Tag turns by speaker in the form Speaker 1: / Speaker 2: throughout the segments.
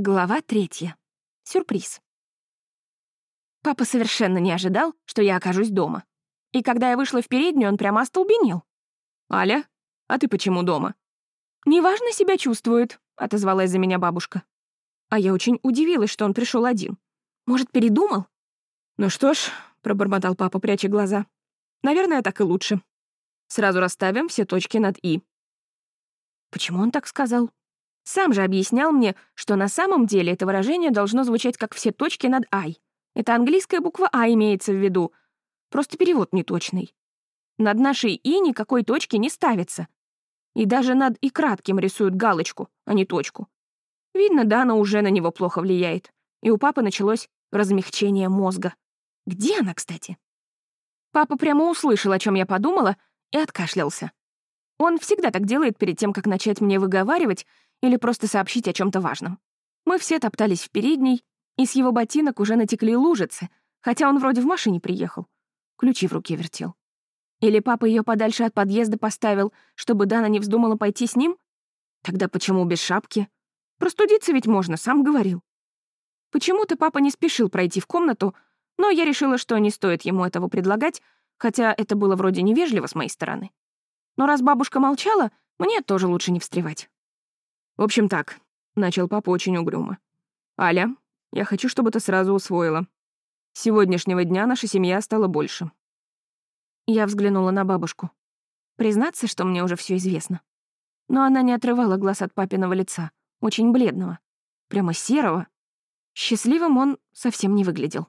Speaker 1: Глава третья. Сюрприз. Папа совершенно не ожидал, что я окажусь дома. И когда я вышла в переднюю, он прямо остолбенел.
Speaker 2: «Аля, а ты почему дома?»
Speaker 1: «Неважно себя чувствует», — отозвалась за меня бабушка. А я очень удивилась, что он пришел один. Может, передумал?
Speaker 2: «Ну что ж», — пробормотал папа, пряча глаза. «Наверное, так и лучше. Сразу расставим все точки над «и».
Speaker 1: Почему он так сказал? Сам же объяснял мне, что на самом деле это выражение должно звучать как все точки над «ай». Это английская буква «а» имеется в виду. Просто перевод неточный. Над нашей «и» никакой точки не ставится. И даже над «и» кратким рисуют галочку, а не точку. Видно, Дана уже на него плохо влияет. И у папы началось размягчение мозга. Где она, кстати? Папа прямо услышал, о чем я подумала, и откашлялся. Он всегда так делает перед тем, как начать мне выговаривать или просто сообщить о чем то важном. Мы все топтались в передней, и с его ботинок уже натекли лужицы, хотя он вроде в машине приехал. Ключи в руке вертел. Или папа ее подальше от подъезда поставил, чтобы Дана не вздумала пойти с ним? Тогда почему без шапки? Простудиться ведь можно, сам говорил. Почему-то папа не спешил пройти в комнату, но я решила, что не стоит ему этого предлагать, хотя это было вроде невежливо с моей стороны. Но раз бабушка молчала, мне тоже лучше не встревать.
Speaker 2: «В общем так», — начал папа очень угрюмо. «Аля, я хочу, чтобы ты сразу усвоила. С сегодняшнего дня наша семья стала больше».
Speaker 1: Я взглянула на бабушку. Признаться, что мне уже все известно. Но она не отрывала глаз от папиного лица, очень бледного, прямо серого. Счастливым он совсем не выглядел.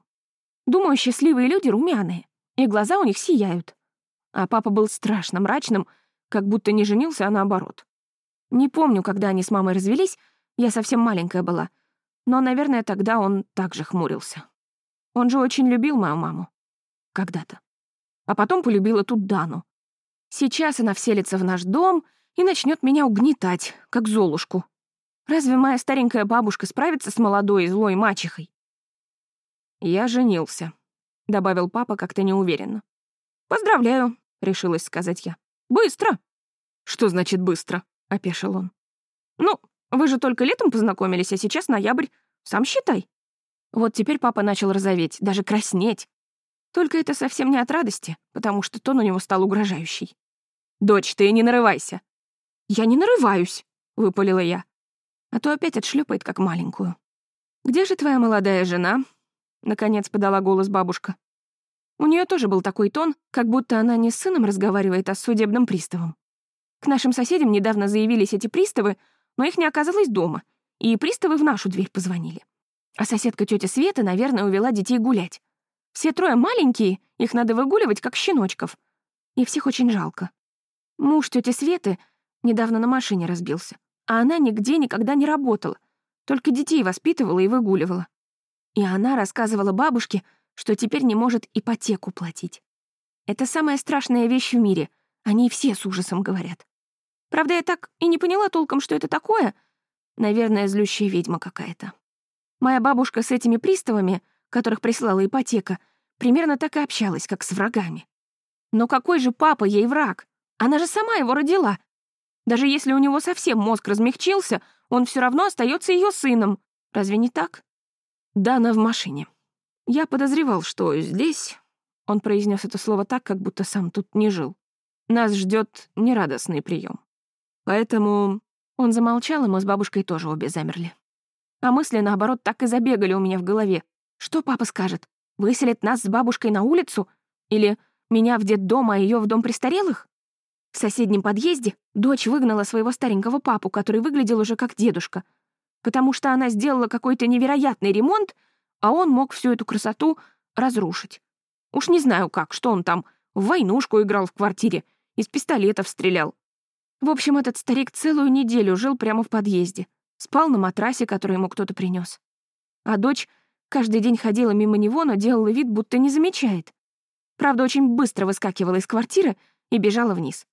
Speaker 1: Думаю, счастливые люди румяные, и глаза у них сияют. А папа был страшно мрачным, как будто не женился, а наоборот. Не помню, когда они с мамой развелись, я совсем маленькая была. Но, наверное, тогда он также хмурился. Он же очень любил мою маму. Когда-то. А потом полюбила тут Дану. Сейчас она вселится в наш дом и начнет меня угнетать, как Золушку. Разве моя старенькая бабушка справится с молодой и злой мачехой?
Speaker 2: «Я женился», — добавил папа как-то неуверенно.
Speaker 1: «Поздравляю», — решилась сказать я. «Быстро».
Speaker 2: «Что значит быстро?»
Speaker 1: — опешил он. «Ну, вы же только летом познакомились, а сейчас ноябрь. Сам считай». Вот теперь папа начал розоветь, даже краснеть. Только это совсем не от радости, потому что тон у него стал угрожающий.
Speaker 2: «Дочь, ты не нарывайся».
Speaker 1: «Я не нарываюсь», — выпалила я. А то опять отшлепает, как маленькую. «Где же твоя молодая жена?» — наконец подала голос бабушка. У нее тоже был такой тон, как будто она не с сыном разговаривает, а с судебным приставом. К нашим соседям недавно заявились эти приставы, но их не оказалось дома, и приставы в нашу дверь позвонили. А соседка тетя Света, наверное, увела детей гулять. Все трое маленькие, их надо выгуливать, как щеночков. И всех очень жалко. Муж тети Светы недавно на машине разбился, а она нигде никогда не работала, только детей воспитывала и выгуливала. И она рассказывала бабушке, что теперь не может ипотеку платить. Это самая страшная вещь в мире, они все с ужасом говорят. Правда, я так и не поняла толком, что это такое. Наверное, злющая ведьма какая-то. Моя бабушка с этими приставами, которых прислала ипотека, примерно так и общалась, как с врагами. Но какой же папа ей враг? Она же сама его родила. Даже если у него совсем мозг размягчился, он все равно остается ее сыном. Разве не так? Дана в машине. Я подозревал, что здесь... Он произнес это слово так, как будто сам тут не жил. Нас ждет нерадостный прием. Поэтому он замолчал, и мы с бабушкой тоже обе замерли. А мысли, наоборот, так и забегали у меня в голове. Что папа скажет? Выселит нас с бабушкой на улицу? Или меня в детдом, а ее в дом престарелых? В соседнем подъезде дочь выгнала своего старенького папу, который выглядел уже как дедушка, потому что она сделала какой-то невероятный ремонт, а он мог всю эту красоту разрушить. Уж не знаю как, что он там, в войнушку играл в квартире, из пистолетов стрелял. В общем, этот старик целую неделю жил прямо в подъезде. Спал на матрасе, который ему кто-то принес. А дочь каждый день ходила мимо него, но делала вид, будто не замечает. Правда, очень быстро выскакивала из квартиры и бежала вниз.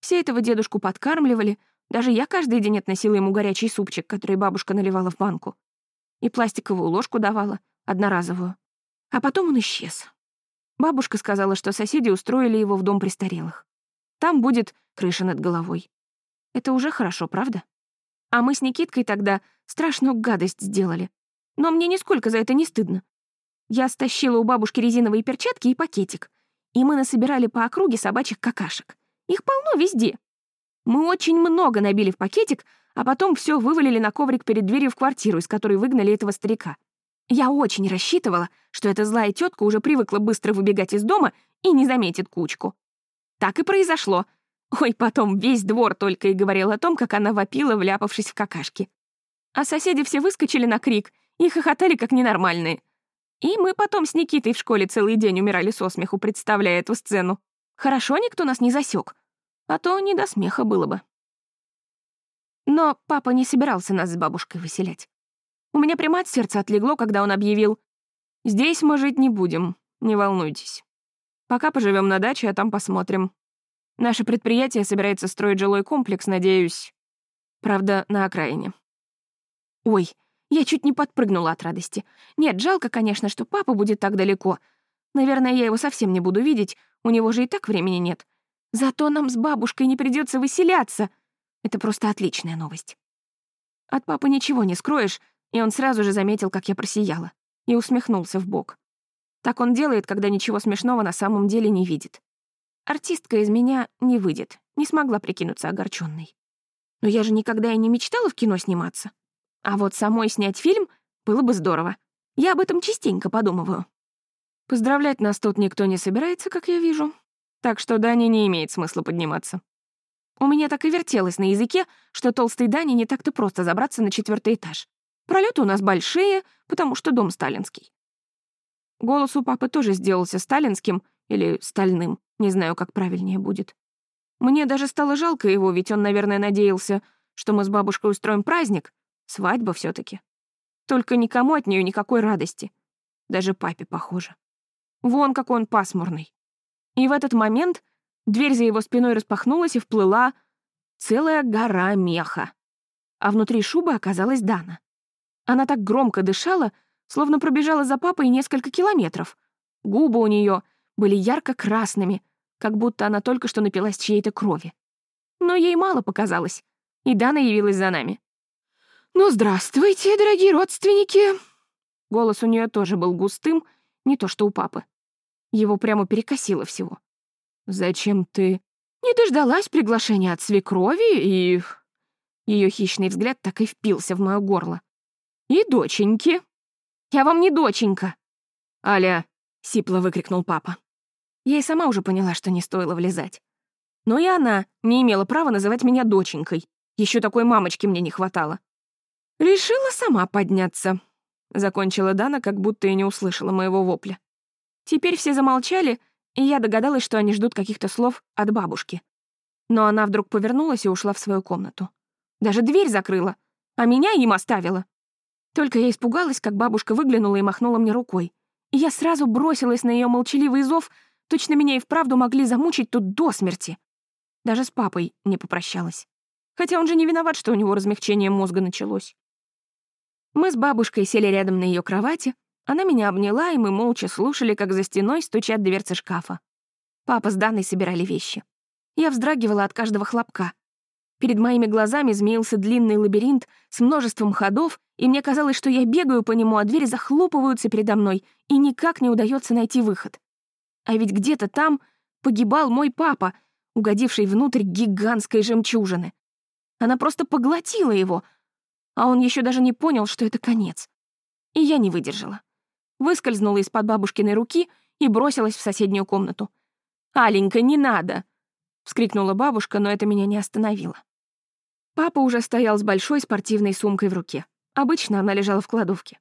Speaker 1: Все этого дедушку подкармливали, даже я каждый день относила ему горячий супчик, который бабушка наливала в банку. И пластиковую ложку давала, одноразовую. А потом он исчез. Бабушка сказала, что соседи устроили его в дом престарелых. Там будет крыша над головой. Это уже хорошо, правда? А мы с Никиткой тогда страшную гадость сделали. Но мне нисколько за это не стыдно. Я стащила у бабушки резиновые перчатки и пакетик, и мы насобирали по округе собачьих какашек. Их полно везде. Мы очень много набили в пакетик, а потом все вывалили на коврик перед дверью в квартиру, из которой выгнали этого старика. Я очень рассчитывала, что эта злая тетка уже привыкла быстро выбегать из дома и не заметит кучку. Так и произошло. Ой, потом весь двор только и говорил о том, как она вопила, вляпавшись в какашки. А соседи все выскочили на крик и хохотали как ненормальные. И мы потом с Никитой в школе целый день умирали со смеху, представляя эту сцену. Хорошо никто нас не засек, а то не до смеха было бы. Но папа не собирался нас с бабушкой выселять. У меня прямо от сердца отлегло, когда он объявил «Здесь мы жить не будем, не волнуйтесь. Пока поживем на даче, а там посмотрим. Наше предприятие собирается строить жилой комплекс, надеюсь. Правда, на окраине». Ой, я чуть не подпрыгнула от радости. Нет, жалко, конечно, что папа будет так далеко. Наверное, я его совсем не буду видеть, у него же и так времени нет. Зато нам с бабушкой не придется выселяться. Это просто отличная новость. От папы ничего не скроешь, и он сразу же заметил, как я просияла, и усмехнулся в бок. Так он делает, когда ничего смешного на самом деле не видит. Артистка из меня не выйдет, не смогла прикинуться огорченной. Но я же никогда и не мечтала в кино сниматься. А вот самой снять фильм было бы здорово. Я об этом частенько подумываю. Поздравлять нас тут никто не собирается, как я вижу. Так что Дане не имеет смысла подниматься. У меня так и вертелось на языке, что толстой Дане не так-то просто забраться на четвертый этаж. Пролеты у нас большие, потому что дом сталинский. Голос у папы тоже сделался сталинским или стальным, не знаю, как правильнее будет. Мне даже стало жалко его, ведь он, наверное, надеялся, что мы с бабушкой устроим праздник, Свадьба все таки Только никому от нее никакой радости. Даже папе похоже. Вон какой он пасмурный. И в этот момент дверь за его спиной распахнулась и вплыла целая гора меха. А внутри шубы оказалась Дана. Она так громко дышала, словно пробежала за папой несколько километров. Губы у нее были ярко-красными, как будто она только что напилась чьей-то крови. Но ей мало показалось, и Дана явилась за нами. «Ну, здравствуйте, дорогие родственники!» Голос у нее тоже был густым, не то что у папы. Его прямо перекосило всего. «Зачем ты...» «Не дождалась приглашения от свекрови и...» Ее хищный взгляд так и впился в мое горло. «И доченьки!» «Я вам не доченька!» «Аля!» — сипло выкрикнул папа. Я и сама уже поняла, что не стоило влезать. Но и она не имела права называть меня доченькой. Еще такой мамочки мне не хватало. «Решила сама подняться», — закончила Дана, как будто и не услышала моего вопля. Теперь все замолчали, и я догадалась, что они ждут каких-то слов от бабушки. Но она вдруг повернулась и ушла в свою комнату. Даже дверь закрыла, а меня им оставила. Только я испугалась, как бабушка выглянула и махнула мне рукой. И я сразу бросилась на ее молчаливый зов, точно меня и вправду могли замучить тут до смерти. Даже с папой не попрощалась. Хотя он же не виноват, что у него размягчение мозга началось. Мы с бабушкой сели рядом на ее кровати, она меня обняла, и мы молча слушали, как за стеной стучат дверцы шкафа. Папа с Даной собирали вещи. Я вздрагивала от каждого хлопка. Перед моими глазами змеился длинный лабиринт с множеством ходов, и мне казалось, что я бегаю по нему, а двери захлопываются передо мной, и никак не удается найти выход. А ведь где-то там погибал мой папа, угодивший внутрь гигантской жемчужины. Она просто поглотила его — а он еще даже не понял, что это конец. И я не выдержала. Выскользнула из-под бабушкиной руки и бросилась в соседнюю комнату. «Аленька, не надо!» — вскрикнула бабушка, но это меня не остановило. Папа уже стоял с большой спортивной сумкой в руке. Обычно она лежала в кладовке.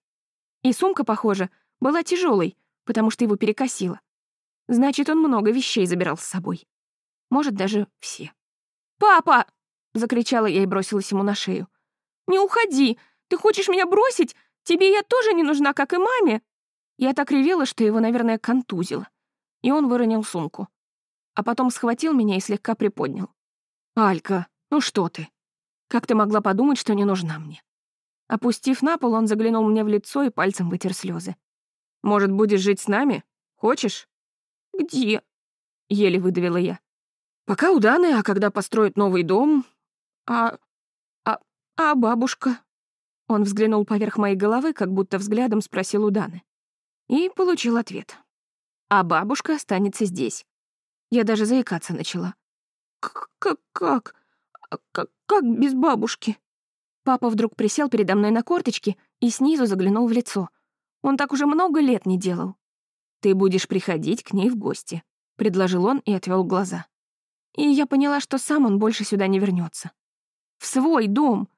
Speaker 1: И сумка, похоже, была тяжелой, потому что его перекосило. Значит, он много вещей забирал с собой. Может, даже все. «Папа!» — закричала я и бросилась ему на шею. Не уходи! Ты хочешь меня бросить? Тебе я тоже не нужна, как и маме!» Я так ревела, что его, наверное, контузило. И он выронил сумку. А потом схватил меня и слегка приподнял. «Алька, ну что ты? Как ты могла подумать, что не нужна мне?» Опустив на пол, он заглянул мне в лицо и пальцем вытер слезы. «Может, будешь жить с нами? Хочешь?» «Где?» — еле выдавила я. «Пока у Даны, а когда построят новый дом...» «А а бабушка? Он взглянул поверх моей головы, как будто взглядом спросил у Даны. И получил ответ. А бабушка останется здесь. Я даже заикаться начала. «Как? Как? Как, как без бабушки?» Папа вдруг присел передо мной на корточки и снизу заглянул в лицо. Он так уже много лет не делал. «Ты будешь приходить к ней в гости», — предложил он и отвел глаза. И я поняла, что сам он больше сюда не вернется. В свой дом.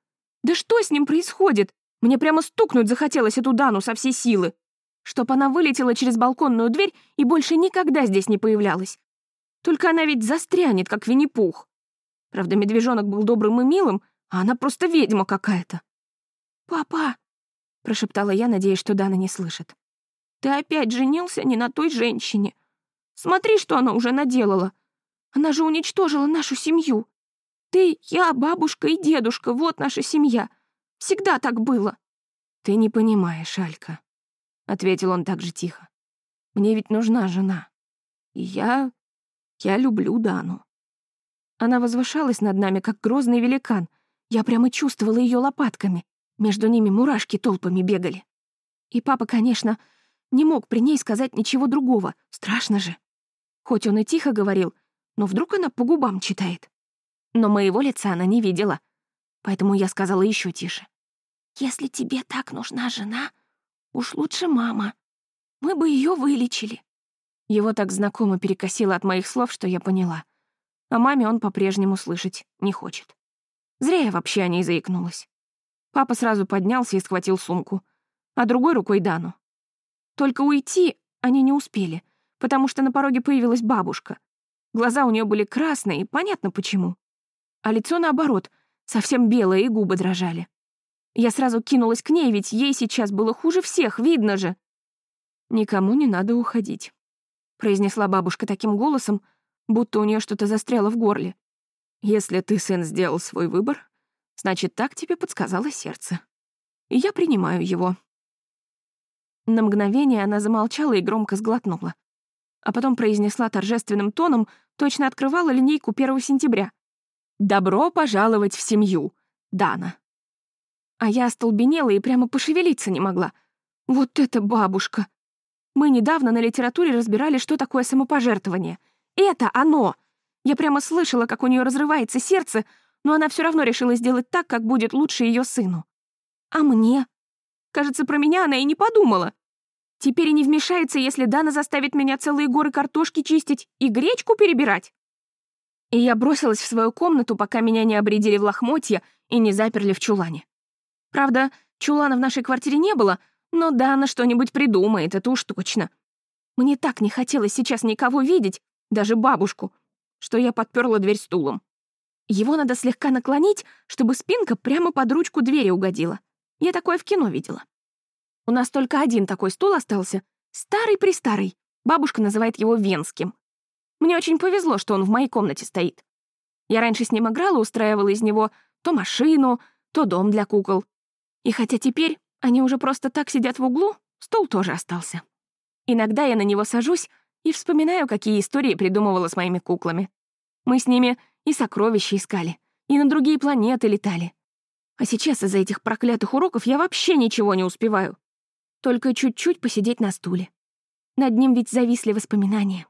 Speaker 1: Да что с ним происходит? Мне прямо стукнуть захотелось эту Дану со всей силы. Чтоб она вылетела через балконную дверь и больше никогда здесь не появлялась. Только она ведь застрянет, как Винни-Пух. Правда, медвежонок был добрым и милым, а она просто ведьма какая-то. «Папа!» — прошептала я, надеясь, что Дана не слышит. «Ты опять женился не на той женщине. Смотри, что она уже наделала. Она же уничтожила нашу семью. Ты, я, бабушка и дедушка — вот наша семья. Всегда так было».
Speaker 2: «Ты не понимаешь, Алька», — ответил он так же тихо. «Мне ведь нужна жена. И я... я люблю Дану». Она возвышалась над нами, как грозный великан. Я прямо чувствовала ее лопатками. Между ними мурашки толпами бегали. И папа, конечно, не мог при ней сказать ничего другого. Страшно же. Хоть он и тихо говорил, но вдруг она по губам читает. Но моего лица она не видела. Поэтому я сказала еще тише. «Если тебе так нужна жена, уж лучше мама. Мы бы ее вылечили». Его так знакомо перекосило от моих слов, что я поняла. О маме он по-прежнему слышать не хочет. Зря я вообще о ней заикнулась. Папа сразу поднялся и схватил сумку, а другой рукой Дану. Только уйти они не успели, потому что на пороге появилась бабушка. Глаза у нее были красные, понятно почему. А лицо, наоборот, совсем белое, и губы дрожали. Я сразу кинулась к ней, ведь ей сейчас было хуже всех, видно же. «Никому не надо уходить», — произнесла бабушка таким голосом, будто у нее что-то застряло в горле. «Если ты, сын, сделал свой выбор, значит, так тебе подсказало сердце. И я принимаю его». На мгновение она замолчала и громко сглотнула. А потом произнесла торжественным тоном, точно открывала линейку 1 сентября. «Добро пожаловать в семью, Дана». А я остолбенела и прямо пошевелиться не могла. Вот это бабушка! Мы недавно на литературе разбирали, что такое самопожертвование — это оно! Я прямо слышала, как у нее разрывается сердце, но она все равно решила сделать так, как будет лучше ее сыну. А мне? Кажется, про меня она и не подумала. Теперь и не вмешается, если Дана заставит меня целые горы картошки чистить и гречку перебирать. И я бросилась в свою комнату, пока меня не обредили в лохмотья и не заперли в чулане. Правда, чулана в нашей квартире не было, но Дана что-нибудь придумает, это уж точно. Мне так не хотелось сейчас никого видеть, даже бабушку, что я подперла дверь стулом. Его надо слегка наклонить, чтобы спинка прямо под ручку двери угодила. Я такое в кино видела. У нас только один такой стул остался, старый-престарый. Бабушка называет его венским. Мне очень повезло, что он в моей комнате стоит. Я раньше с ним играла, устраивала из него то машину, то дом для кукол. И хотя теперь они уже просто так сидят в углу, стул тоже остался. Иногда я на него сажусь, и вспоминаю, какие истории придумывала с моими куклами. Мы с ними и сокровища искали, и на другие планеты летали. А сейчас из-за этих проклятых уроков я вообще ничего не успеваю. Только чуть-чуть посидеть на стуле. Над ним ведь зависли воспоминания.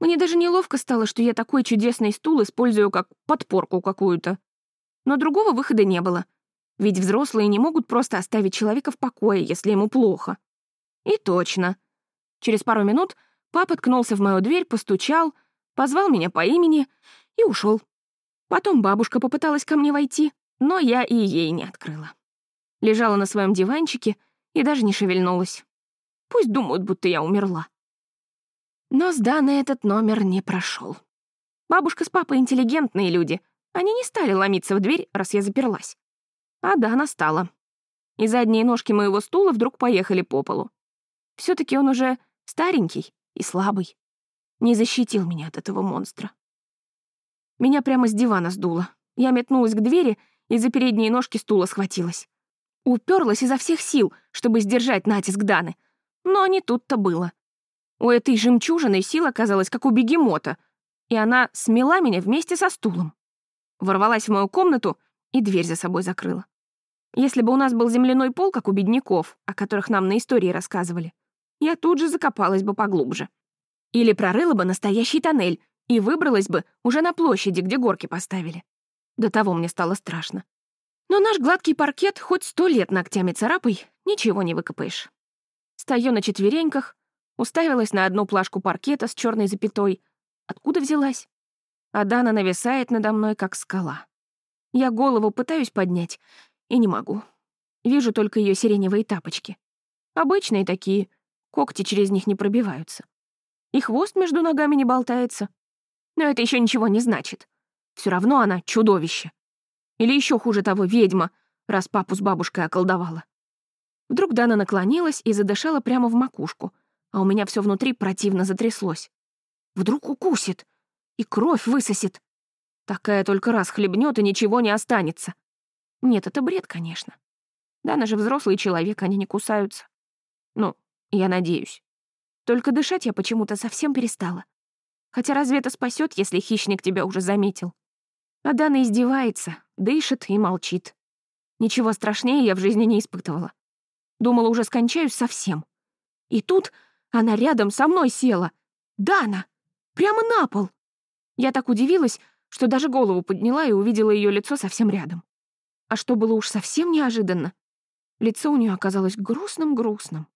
Speaker 2: Мне даже неловко стало, что я такой чудесный стул использую как подпорку какую-то. Но другого выхода не было. Ведь взрослые не могут просто оставить человека в покое, если ему плохо. И точно. Через пару минут Папа ткнулся в мою дверь, постучал, позвал меня по имени и ушел. Потом бабушка попыталась ко мне войти, но я и ей не открыла. Лежала на своем диванчике и даже не шевельнулась. Пусть думают, будто я умерла. Но с Даной этот номер не прошел. Бабушка с папой интеллигентные люди. Они не стали ломиться в дверь, раз я заперлась. А Дана стала. И задние ножки моего стула вдруг поехали по полу. все таки он уже старенький, и слабый. Не защитил меня от этого монстра. Меня прямо с дивана сдуло. Я метнулась к двери и за передние ножки стула схватилась. Уперлась изо всех сил, чтобы сдержать натиск Даны. Но не тут-то было. У этой жемчужины сила оказалась как у бегемота, и она смела меня вместе со стулом. Ворвалась в мою комнату и дверь за собой закрыла.
Speaker 1: Если бы у нас был земляной пол, как у бедняков, о которых нам на истории рассказывали, я тут же закопалась бы поглубже. Или прорыла бы настоящий тоннель и выбралась бы уже на площади, где горки поставили. До того мне стало страшно. Но наш гладкий паркет хоть сто лет ногтями царапай, ничего не выкопаешь. Стою на четвереньках, уставилась на одну плашку паркета с черной запятой. Откуда взялась? А Дана нависает надо мной, как скала. Я голову пытаюсь поднять и не могу. Вижу только ее сиреневые тапочки. Обычные такие, когти через них не пробиваются. И хвост между ногами не болтается. Но это еще ничего не значит. Все равно она чудовище. Или еще хуже того, ведьма, раз папу с бабушкой околдовала. Вдруг Дана наклонилась и задышала прямо в макушку, а у меня все внутри противно затряслось. Вдруг укусит и кровь высосет. Такая только раз хлебнет и ничего не останется. Нет, это бред, конечно. Дана же взрослый человек, они не кусаются. Ну, я надеюсь. Только дышать я почему-то совсем перестала. Хотя разве это спасет, если хищник тебя уже заметил? А Дана издевается, дышит и молчит. Ничего страшнее я в жизни не испытывала. Думала, уже скончаюсь совсем. И тут она рядом со мной села. Дана! Прямо на пол! Я так удивилась, что даже голову подняла и увидела ее лицо совсем рядом. А что было уж совсем неожиданно, лицо у нее оказалось грустным-грустным,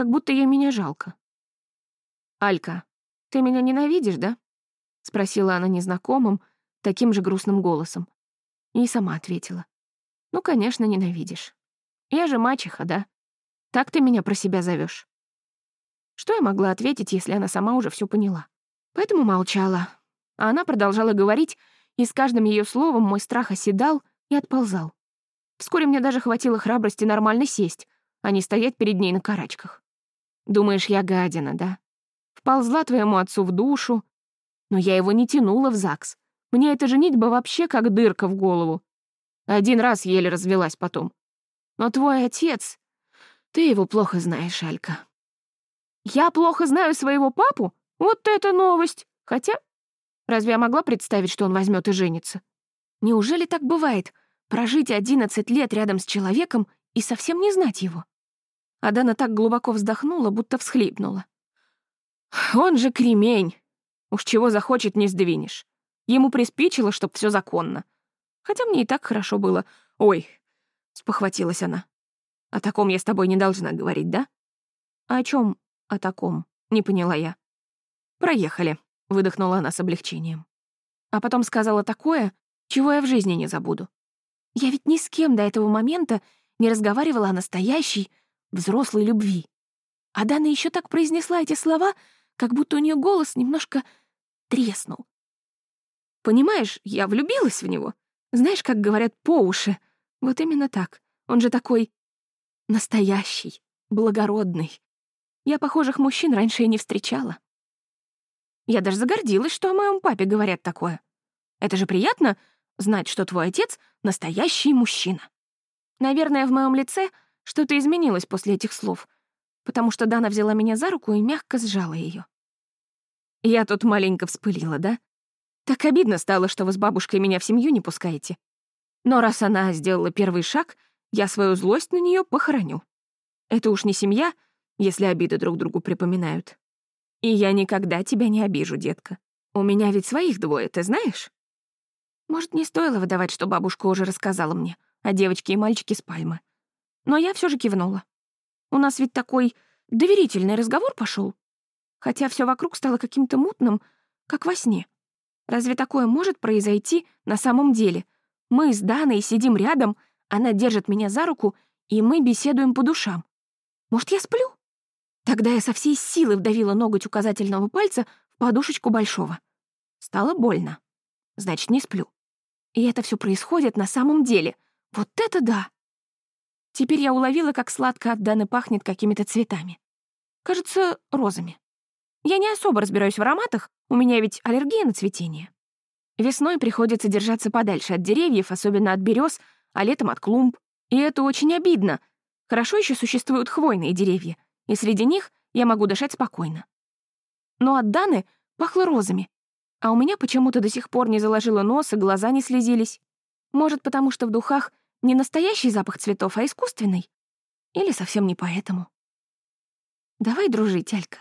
Speaker 1: как будто ей меня жалко. «Алька, ты меня ненавидишь, да?» — спросила она незнакомым, таким же грустным голосом. И сама ответила. «Ну, конечно, ненавидишь. Я же мачеха, да? Так ты меня про себя зовешь. Что я могла ответить, если она сама уже все поняла? Поэтому молчала. А она продолжала говорить, и с каждым ее словом мой страх оседал и отползал. Вскоре мне даже хватило храбрости нормально сесть, а не стоять перед ней на карачках. Думаешь, я гадина, да? Вползла твоему отцу в душу, но я его не тянула в ЗАГС. Мне эта женитьба вообще как дырка в голову. Один раз еле развелась потом. Но твой отец... Ты его плохо знаешь, Алька. Я плохо знаю своего папу? Вот это новость! Хотя... Разве я могла представить, что он возьмет и женится? Неужели так бывает? Прожить одиннадцать лет рядом с человеком и совсем не знать его? Адана так глубоко вздохнула, будто всхлипнула. Он же кремень. Уж чего захочет, не сдвинешь. Ему приспичило, чтоб все законно. Хотя мне и так хорошо было. Ой, спохватилась она. О таком я с тобой не должна говорить, да? О чем о таком? Не поняла я. Проехали, выдохнула она с облегчением. А потом сказала такое, чего я в жизни не забуду. Я ведь ни с кем до этого момента не разговаривала о настоящей, взрослой любви. А Дана еще так произнесла эти слова, как будто у нее голос немножко треснул. Понимаешь, я влюбилась в него. Знаешь, как говорят, по уши. Вот именно так. Он же такой настоящий, благородный. Я похожих мужчин раньше и не встречала. Я даже загордилась, что о моем папе говорят такое. Это же приятно знать, что твой отец — настоящий мужчина. Наверное, в моем лице что-то изменилось после этих слов — потому что Дана взяла меня за руку и мягко сжала ее. Я тут маленько вспылила, да? Так обидно стало, что вы с бабушкой меня в семью не пускаете. Но раз она сделала первый шаг, я свою злость на нее похороню. Это уж не семья, если обиды друг другу припоминают. И я никогда тебя не обижу, детка. У меня ведь своих двое, ты знаешь? Может, не стоило выдавать, что бабушка уже рассказала мне о девочке и мальчике с пальмы. Но я все же кивнула. У нас ведь такой доверительный разговор пошел. Хотя все вокруг стало каким-то мутным, как во сне. Разве такое может произойти на самом деле? Мы с Даной сидим рядом, она держит меня за руку, и мы беседуем по душам. Может, я сплю? Тогда я со всей силы вдавила ноготь указательного пальца в подушечку большого. Стало больно. Значит, не сплю. И это все происходит на самом деле. Вот это да! Теперь я уловила, как сладко от Даны пахнет какими-то цветами. Кажется, розами. Я не особо разбираюсь в ароматах, у меня ведь аллергия на цветение. Весной приходится держаться подальше от деревьев, особенно от берез, а летом от клумб. И это очень обидно. Хорошо еще существуют хвойные деревья, и среди них я могу дышать спокойно. Но от Даны пахло розами, а у меня почему-то до сих пор не заложило нос и глаза не слезились. Может, потому что в духах не настоящий запах цветов, а искусственный? Или совсем не поэтому? Давай дружить, Алька.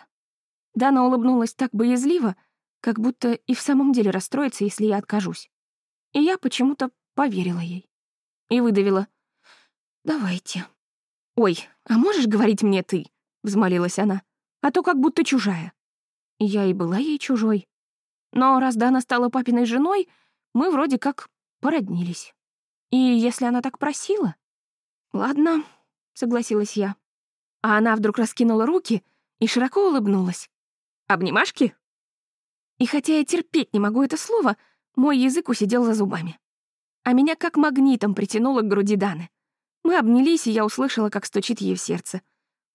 Speaker 1: Дана улыбнулась так боязливо, как будто и в самом деле расстроится, если я откажусь. И я почему-то поверила ей. И выдавила. «Давайте». «Ой, а можешь говорить мне ты?» — взмолилась она. «А то как будто чужая». Я и была ей чужой. Но раз Дана стала папиной женой, мы вроде как породнились. И если она так просила... «Ладно», — согласилась я. А она вдруг раскинула руки и широко улыбнулась. «Обнимашки?» И хотя я терпеть не могу это слово, мой язык усидел за зубами. А меня как магнитом притянуло к груди Даны. Мы обнялись, и я услышала, как стучит ей в сердце.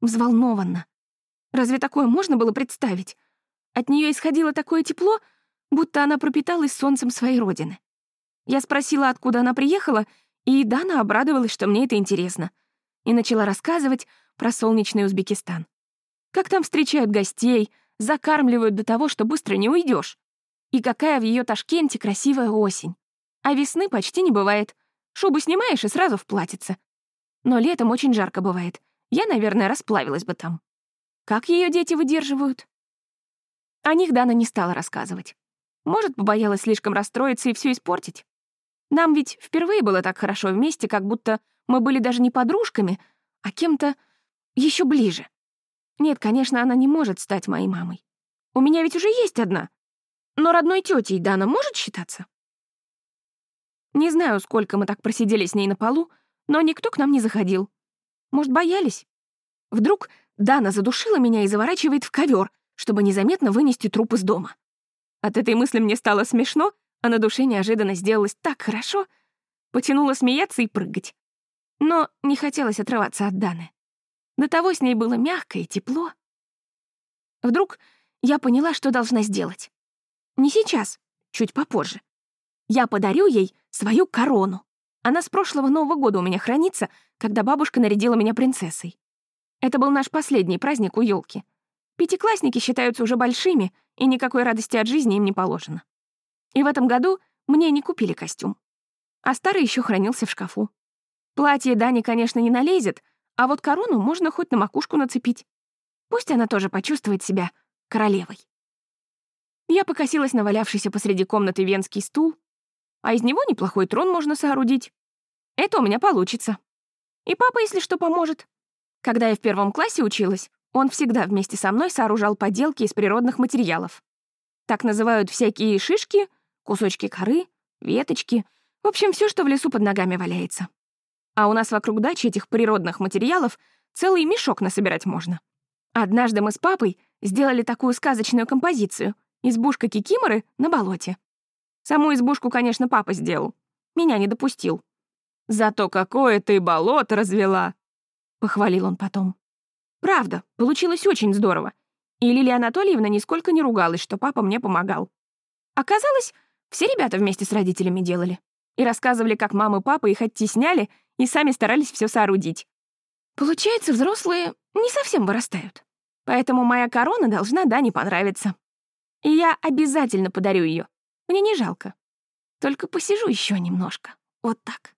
Speaker 1: Взволнованно. Разве такое можно было представить? От нее исходило такое тепло, будто она пропиталась солнцем своей родины. Я спросила, откуда она приехала, и Дана обрадовалась, что мне это интересно, и начала рассказывать про солнечный Узбекистан. Как там встречают гостей, закармливают до того, что быстро не уйдешь. И какая в ее Ташкенте красивая осень. А весны почти не бывает. Шубу снимаешь и сразу в платьице. Но летом очень жарко бывает. Я, наверное, расплавилась бы там. Как ее дети выдерживают? О них Дана не стала рассказывать. Может, побоялась слишком расстроиться и все испортить. Нам ведь впервые было так хорошо вместе, как будто мы были даже не подружками, а кем-то еще ближе. Нет, конечно, она не может стать моей мамой. У меня ведь уже есть одна. Но родной тетей Дана может считаться? Не знаю, сколько мы так просидели с ней на полу, но никто к нам не заходил. Может, боялись? Вдруг Дана задушила меня и заворачивает в ковер, чтобы незаметно вынести труп из дома. От этой мысли мне стало смешно, а на душе неожиданно сделалось так хорошо, потянуло смеяться и прыгать. Но не хотелось отрываться от Даны. До того с ней было мягко и тепло. Вдруг я поняла, что должна сделать. Не сейчас, чуть попозже. Я подарю ей свою корону. Она с прошлого Нового года у меня хранится, когда бабушка нарядила меня принцессой. Это был наш последний праздник у елки. Пятиклассники считаются уже большими, и никакой радости от жизни им не положено. И в этом году мне не купили костюм. А старый еще хранился в шкафу. Платье Дани, конечно, не налезет, а вот корону можно хоть на макушку нацепить. Пусть она тоже почувствует себя королевой. Я покосилась на валявшийся посреди комнаты венский стул, а из него неплохой трон можно соорудить. Это у меня получится. И папа, если что, поможет. Когда я в первом классе училась, он всегда вместе со мной сооружал поделки из природных материалов. Так называют всякие шишки, кусочки коры, веточки, в общем, все, что в лесу под ногами валяется. А у нас вокруг дачи этих природных материалов целый мешок насобирать можно. Однажды мы с папой сделали такую сказочную композицию «Избушка Кикиморы на болоте». Саму избушку, конечно, папа сделал. Меня не допустил. «Зато какое ты болото развела!» — похвалил он потом. Правда, получилось очень здорово. И Лилия Анатольевна нисколько не ругалась, что папа мне помогал. Оказалось, все ребята вместе с родителями делали. И рассказывали, как мама и папа их оттесняли и сами старались все соорудить. Получается, взрослые не совсем вырастают. Поэтому моя корона должна Дане понравиться. И я обязательно подарю ее. Мне не жалко. Только посижу еще немножко. Вот так.